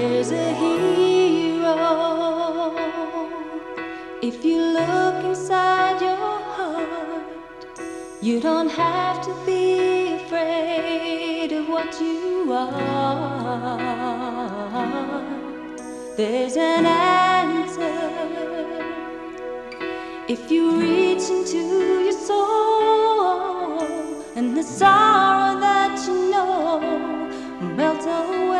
There's a hero. If you look inside your heart, you don't have to be afraid of what you are. There's an answer. If you reach into your soul and the sorrow that you know melt away.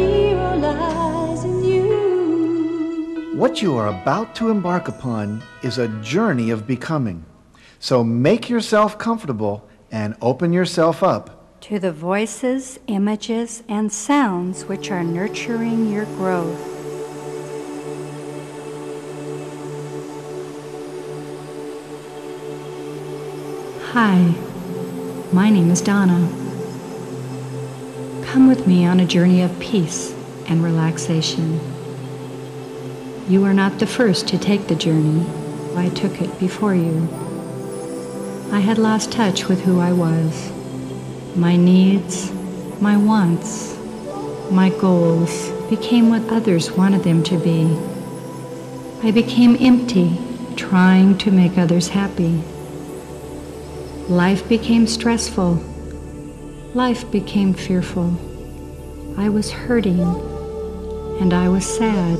What you are about to embark upon is a journey of becoming. So make yourself comfortable and open yourself up. to the voices, images, and sounds which are nurturing your growth. Hi, my name is Donna. Come with me on a journey of peace and relaxation. You are not the first to take the journey. I took it before you. I had lost touch with who I was my needs, my wants, my goals became what others wanted them to be. I became empty, trying to make others happy. Life became stressful. Life became fearful. I was hurting and I was sad.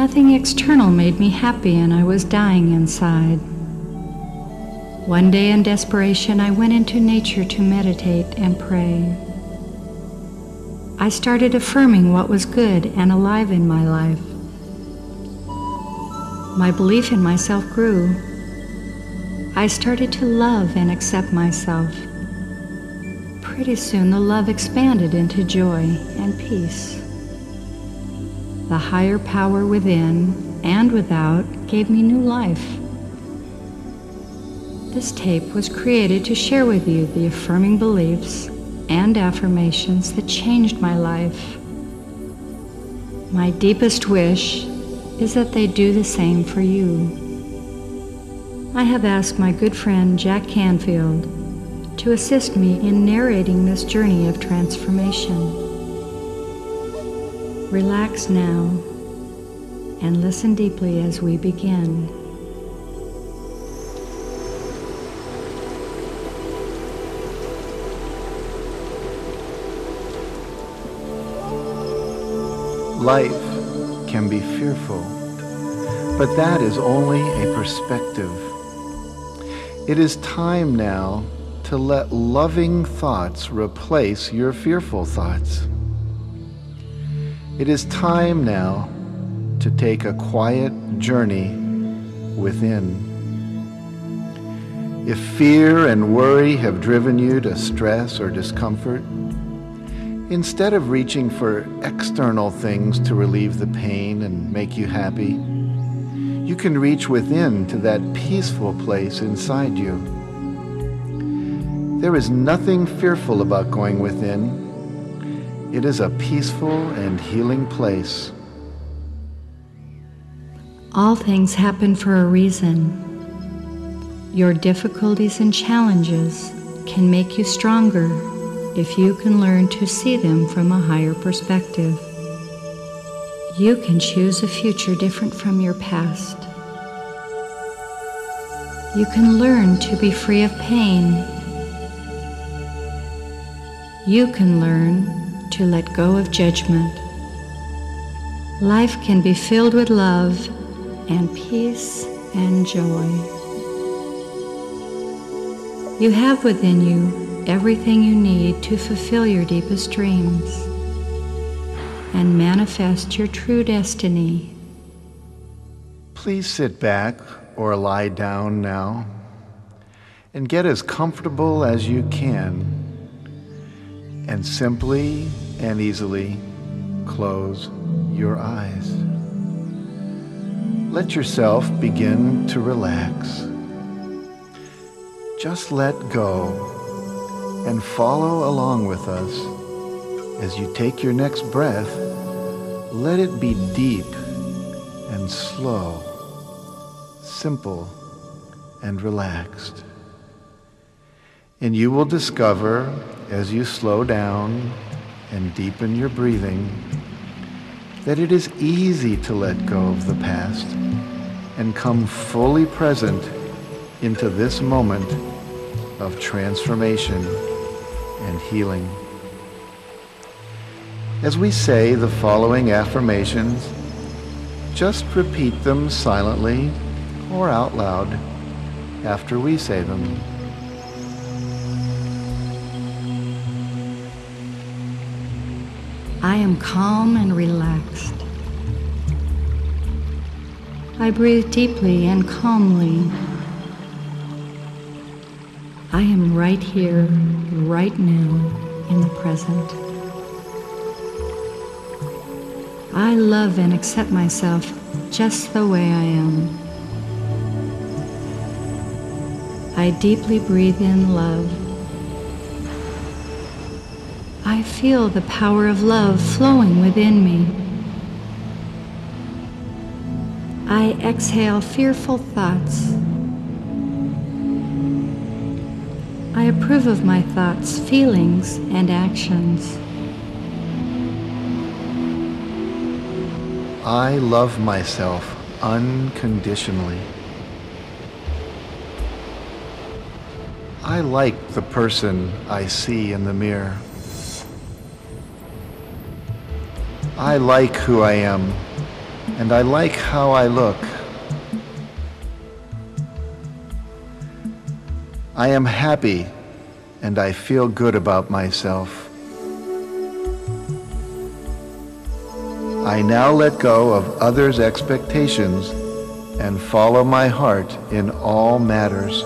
Nothing external made me happy and I was dying inside. One day in desperation, I went into nature to meditate and pray. I started affirming what was good and alive in my life. My belief in myself grew. I started to love and accept myself. Pretty soon, the love expanded into joy and peace. The higher power within and without gave me new life. This tape was created to share with you the affirming beliefs and affirmations that changed my life. My deepest wish is that they do the same for you. I have asked my good friend Jack Canfield to assist me in narrating this journey of transformation. Relax now and listen deeply as we begin. Life can be fearful, but that is only a perspective. It is time now to let loving thoughts replace your fearful thoughts. It is time now to take a quiet journey within. If fear and worry have driven you to stress or discomfort, Instead of reaching for external things to relieve the pain and make you happy, you can reach within to that peaceful place inside you. There is nothing fearful about going within. It is a peaceful and healing place. All things happen for a reason. Your difficulties and challenges can make you stronger if you can learn to see them from a higher perspective. You can choose a future different from your past. You can learn to be free of pain. You can learn to let go of judgment. Life can be filled with love and peace and joy. You have within you everything you need to fulfill your deepest dreams and manifest your true destiny. Please sit back or lie down now and get as comfortable as you can and simply and easily close your eyes. Let yourself begin to relax. Just let go and follow along with us. As you take your next breath, let it be deep and slow, simple and relaxed. And you will discover as you slow down and deepen your breathing that it is easy to let go of the past and come fully present into this moment of transformation and healing. As we say the following affirmations, just repeat them silently or out loud after we say them. I am calm and relaxed. I breathe deeply and calmly. I am right here, right now, in the present. I love and accept myself just the way I am. I deeply breathe in love. I feel the power of love flowing within me. I exhale fearful thoughts. I approve of my thoughts, feelings, and actions. I love myself unconditionally. I like the person I see in the mirror. I like who I am, and I like how I look. I am happy, and I feel good about myself. I now let go of others' expectations and follow my heart in all matters.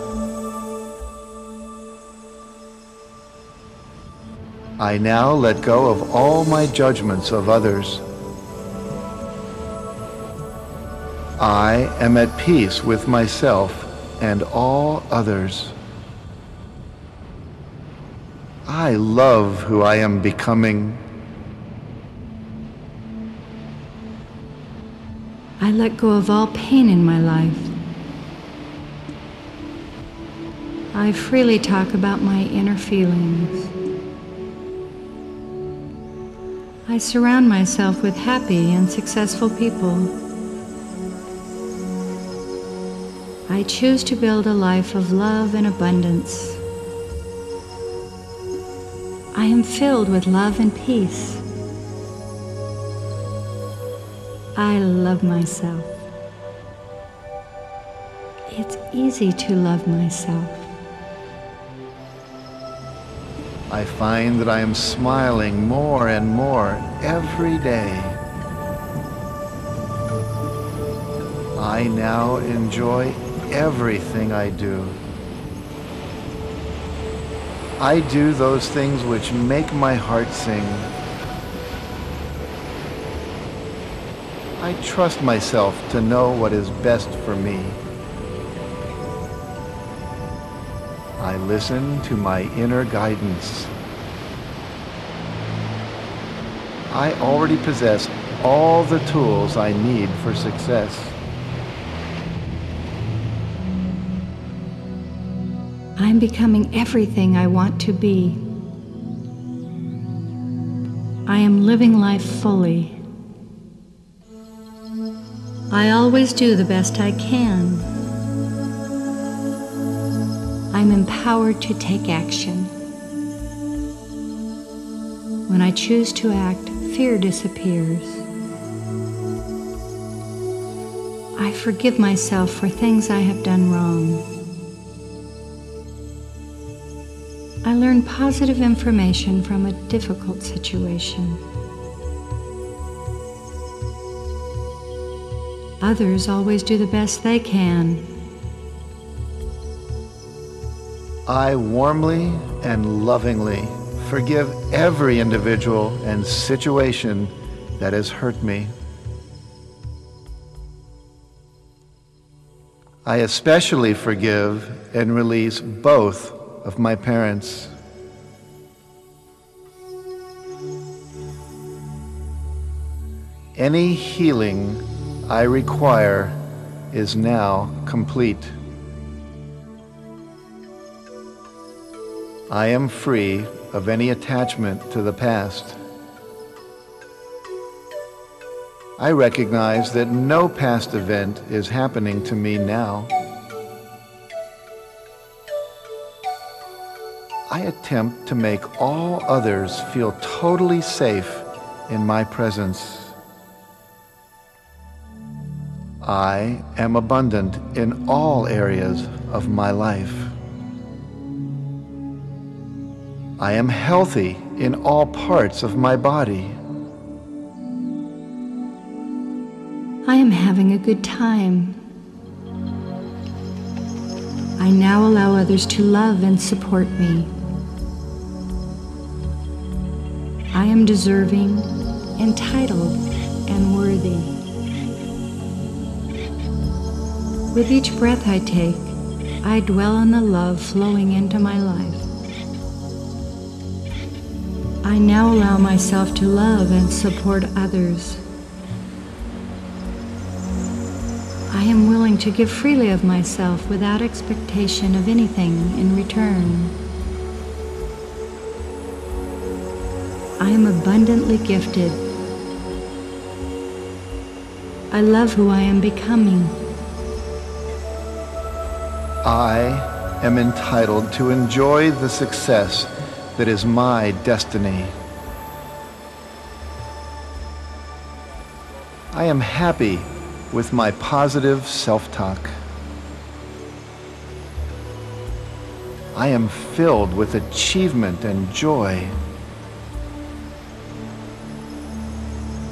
I now let go of all my judgments of others. I am at peace with myself and all others. I love who I am becoming. I let go of all pain in my life. I freely talk about my inner feelings. I surround myself with happy and successful people. I choose to build a life of love and abundance. I am filled with love and peace. I love myself. It's easy to love myself. I find that I am smiling more and more every day. I now enjoy everything I do. I do those things which make my heart sing. I trust myself to know what is best for me. I listen to my inner guidance. I already possess all the tools I need for success. I'm becoming everything I want to be. I am living life fully. I always do the best I can. I'm empowered to take action. When I choose to act, fear disappears. I forgive myself for things I have done wrong. I learn positive information from a difficult situation. Others always do the best they can I warmly and lovingly forgive every individual and situation that has hurt me. I especially forgive and release both of my parents. Any healing I require is now complete. I am free of any attachment to the past. I recognize that no past event is happening to me now. I attempt to make all others feel totally safe in my presence. I am abundant in all areas of my life. I am healthy in all parts of my body. I am having a good time. I now allow others to love and support me. I am deserving, entitled, and worthy. With each breath I take, I dwell on the love flowing into my life. I now allow myself to love and support others. I am willing to give freely of myself without expectation of anything in return. I am abundantly gifted. I love who I am becoming. I am entitled to enjoy the success that is my destiny. I am happy with my positive self-talk. I am filled with achievement and joy.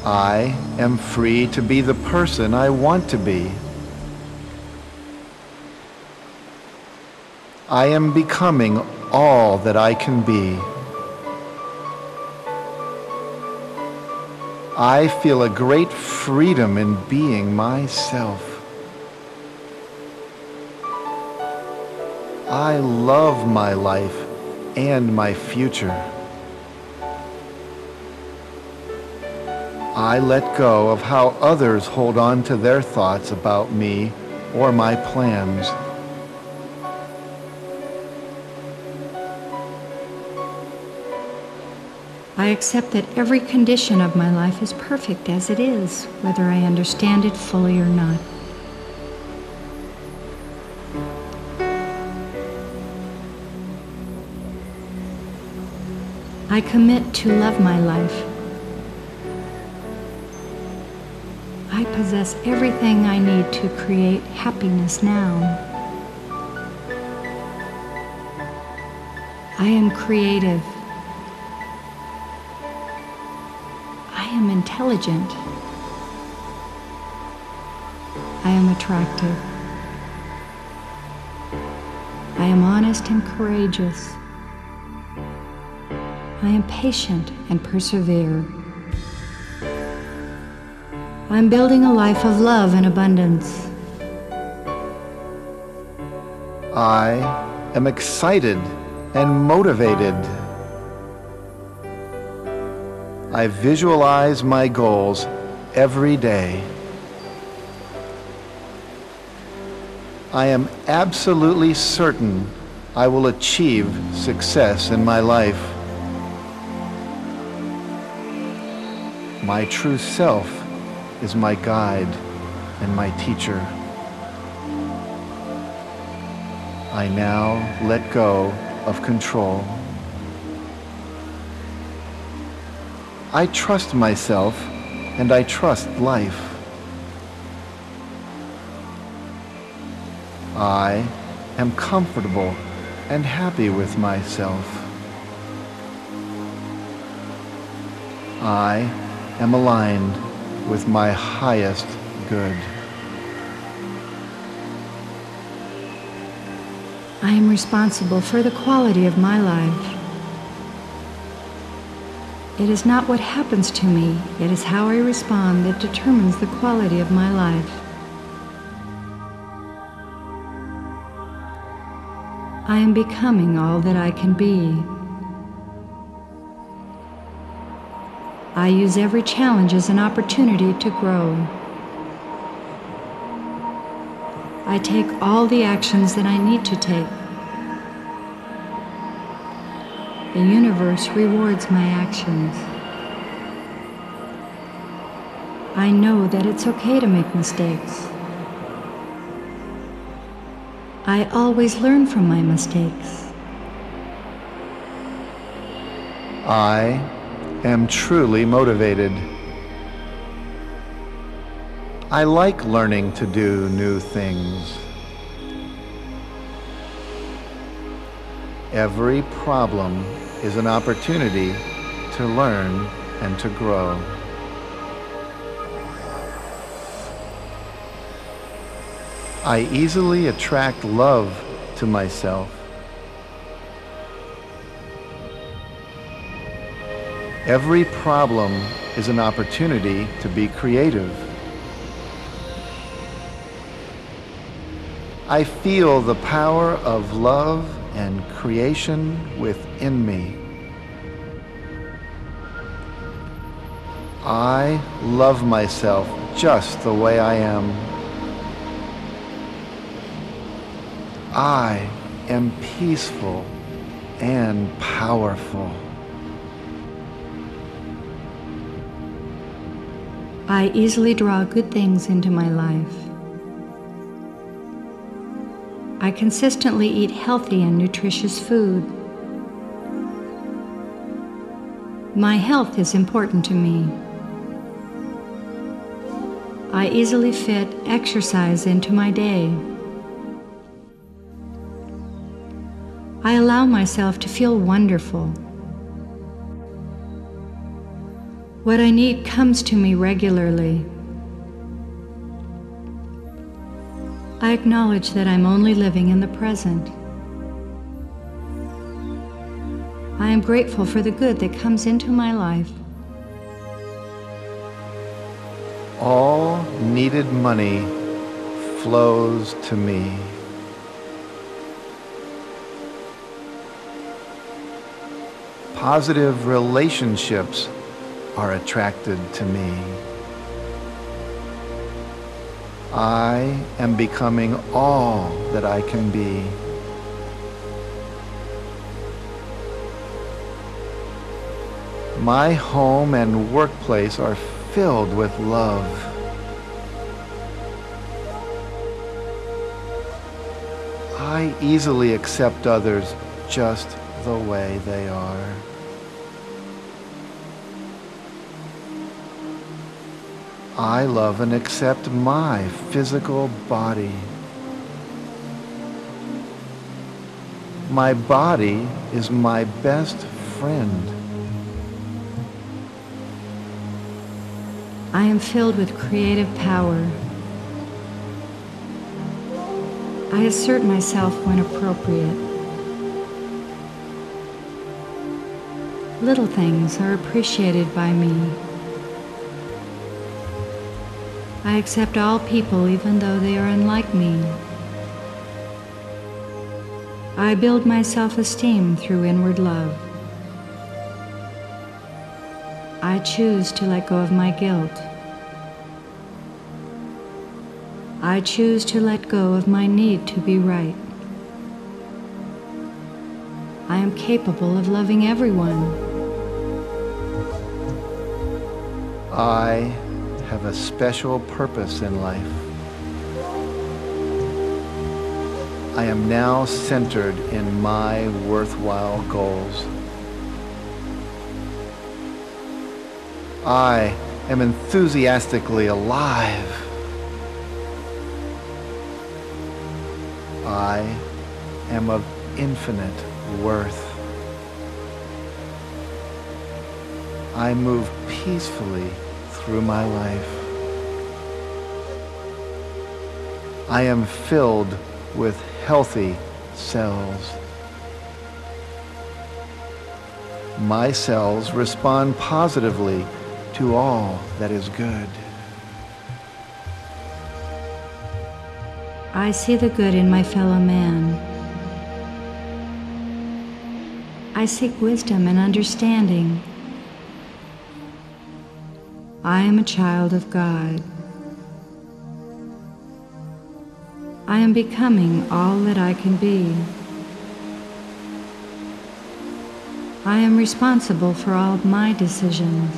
I am free to be the person I want to be. I am becoming all that I can be. I feel a great freedom in being myself. I love my life and my future. I let go of how others hold on to their thoughts about me or my plans. I accept that every condition of my life is perfect as it is, whether I understand it fully or not. I commit to love my life. I possess everything I need to create happiness now. I am creative. Intelligent. I am attractive. I am honest and courageous. I am patient and persevere. I'm building a life of love and abundance. I am excited and motivated. I visualize my goals every day. I am absolutely certain I will achieve success in my life. My true self is my guide and my teacher. I now let go of control. I trust myself and I trust life. I am comfortable and happy with myself. I am aligned with my highest good. I am responsible for the quality of my life. It is not what happens to me, it is how I respond that determines the quality of my life. I am becoming all that I can be. I use every challenge as an opportunity to grow. I take all the actions that I need to take. The universe rewards my actions. I know that it's okay to make mistakes. I always learn from my mistakes. I am truly motivated. I like learning to do new things. Every problem is an opportunity to learn and to grow. I easily attract love to myself. Every problem is an opportunity to be creative. I feel the power of love and creation within me. I love myself just the way I am. I am peaceful and powerful. I easily draw good things into my life. I consistently eat healthy and nutritious food. My health is important to me. I easily fit exercise into my day. I allow myself to feel wonderful. What I need comes to me regularly. I acknowledge that I'm only living in the present. I am grateful for the good that comes into my life. All needed money flows to me. Positive relationships are attracted to me. I am becoming all that I can be. My home and workplace are filled with love. I easily accept others just the way they are. I love and accept my physical body. My body is my best friend. I am filled with creative power. I assert myself when appropriate. Little things are appreciated by me. I accept all people even though they are unlike me. I build my self-esteem through inward love. I choose to let go of my guilt. I choose to let go of my need to be right. I am capable of loving everyone. I have a special purpose in life. I am now centered in my worthwhile goals. I am enthusiastically alive. I am of infinite worth. I move peacefully through my life. I am filled with healthy cells. My cells respond positively to all that is good. I see the good in my fellow man. I seek wisdom and understanding. I am a child of God. I am becoming all that I can be. I am responsible for all of my decisions.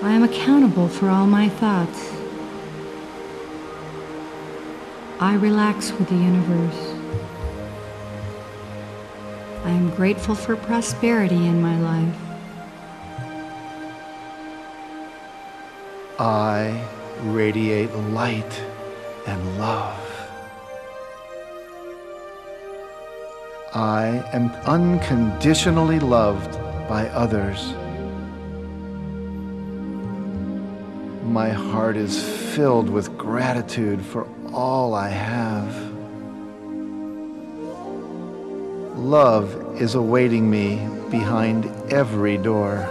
I am accountable for all my thoughts. I relax with the universe. I am grateful for prosperity in my life. I radiate light and love. I am unconditionally loved by others. My heart is filled with gratitude for all I have. Love is awaiting me behind every door.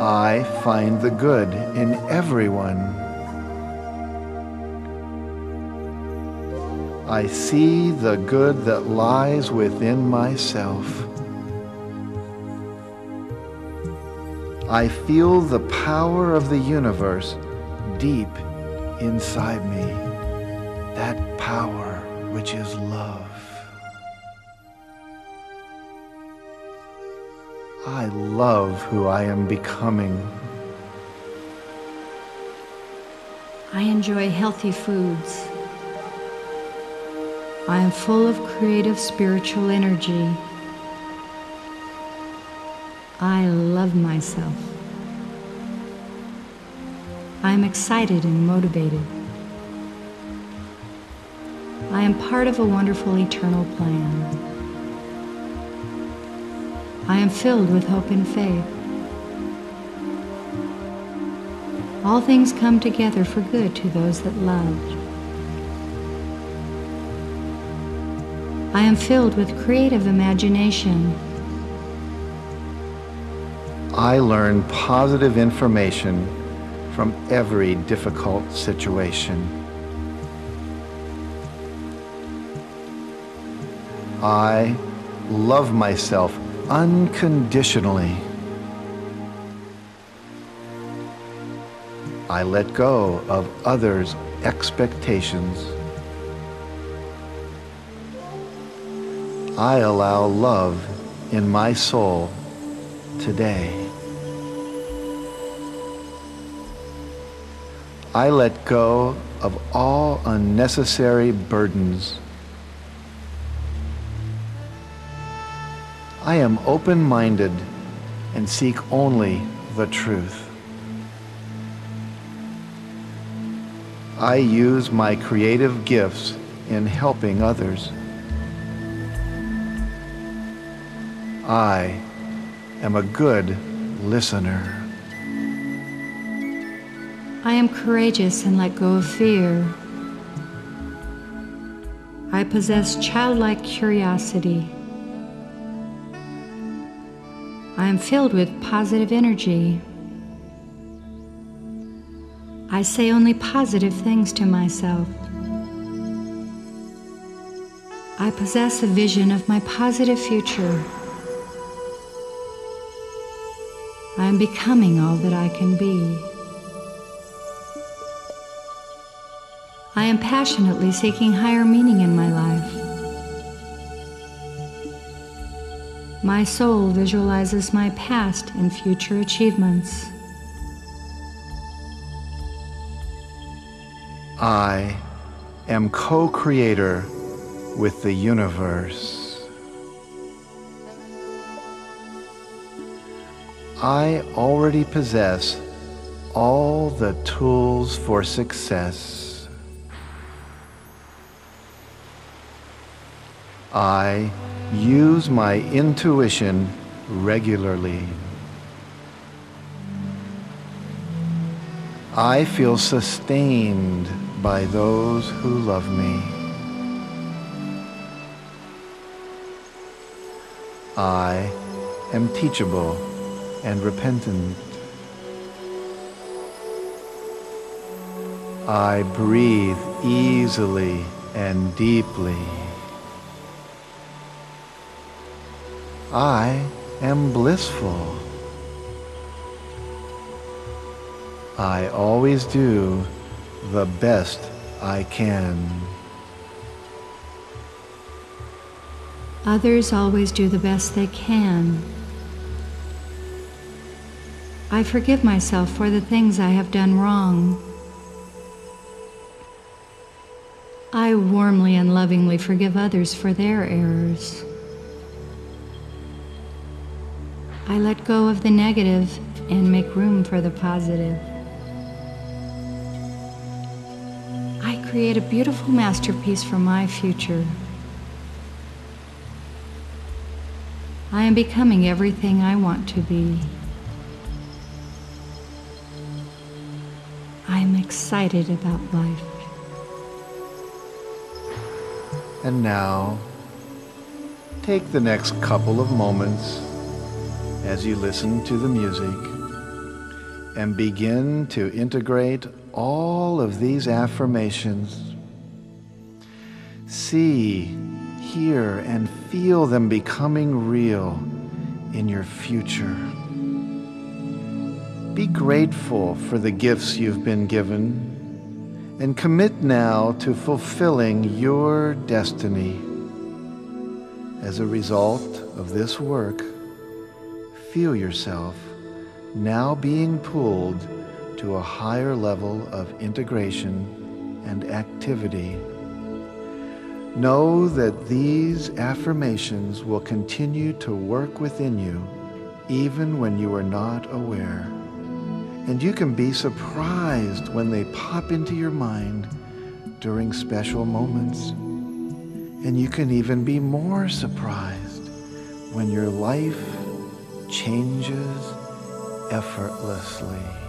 I find the good in everyone. I see the good that lies within myself. I feel the power of the universe deep inside me. That power which is love. I love who I am becoming. I enjoy healthy foods. I am full of creative spiritual energy. I love myself. I am excited and motivated. I am part of a wonderful eternal plan. I am filled with hope and faith. All things come together for good to those that love. I am filled with creative imagination. I learn positive information from every difficult situation. I love myself unconditionally. I let go of others' expectations. I allow love in my soul today. I let go of all unnecessary burdens. I am open minded and seek only the truth. I use my creative gifts in helping others. I am a good listener. I am courageous and let go of fear. I possess childlike curiosity. I am filled with positive energy. I say only positive things to myself. I possess a vision of my positive future. I am becoming all that I can be. I am passionately seeking higher meaning in my life. My soul visualizes my past and future achievements. I am co creator with the universe. I already possess all the tools for success. I use my intuition regularly. I feel sustained by those who love me. I am teachable and repentant. I breathe easily and deeply. I am blissful. I always do the best I can. Others always do the best they can. I forgive myself for the things I have done wrong. I warmly and lovingly forgive others for their errors. I let go of the negative and make room for the positive. I create a beautiful masterpiece for my future. I am becoming everything I want to be. I am excited about life. And now, take the next couple of moments as you listen to the music and begin to integrate all of these affirmations. See, hear, and feel them becoming real in your future. Be grateful for the gifts you've been given and commit now to fulfilling your destiny. As a result of this work, feel yourself now being pulled to a higher level of integration and activity. Know that these affirmations will continue to work within you even when you are not aware. And you can be surprised when they pop into your mind during special moments. And you can even be more surprised when your life changes effortlessly.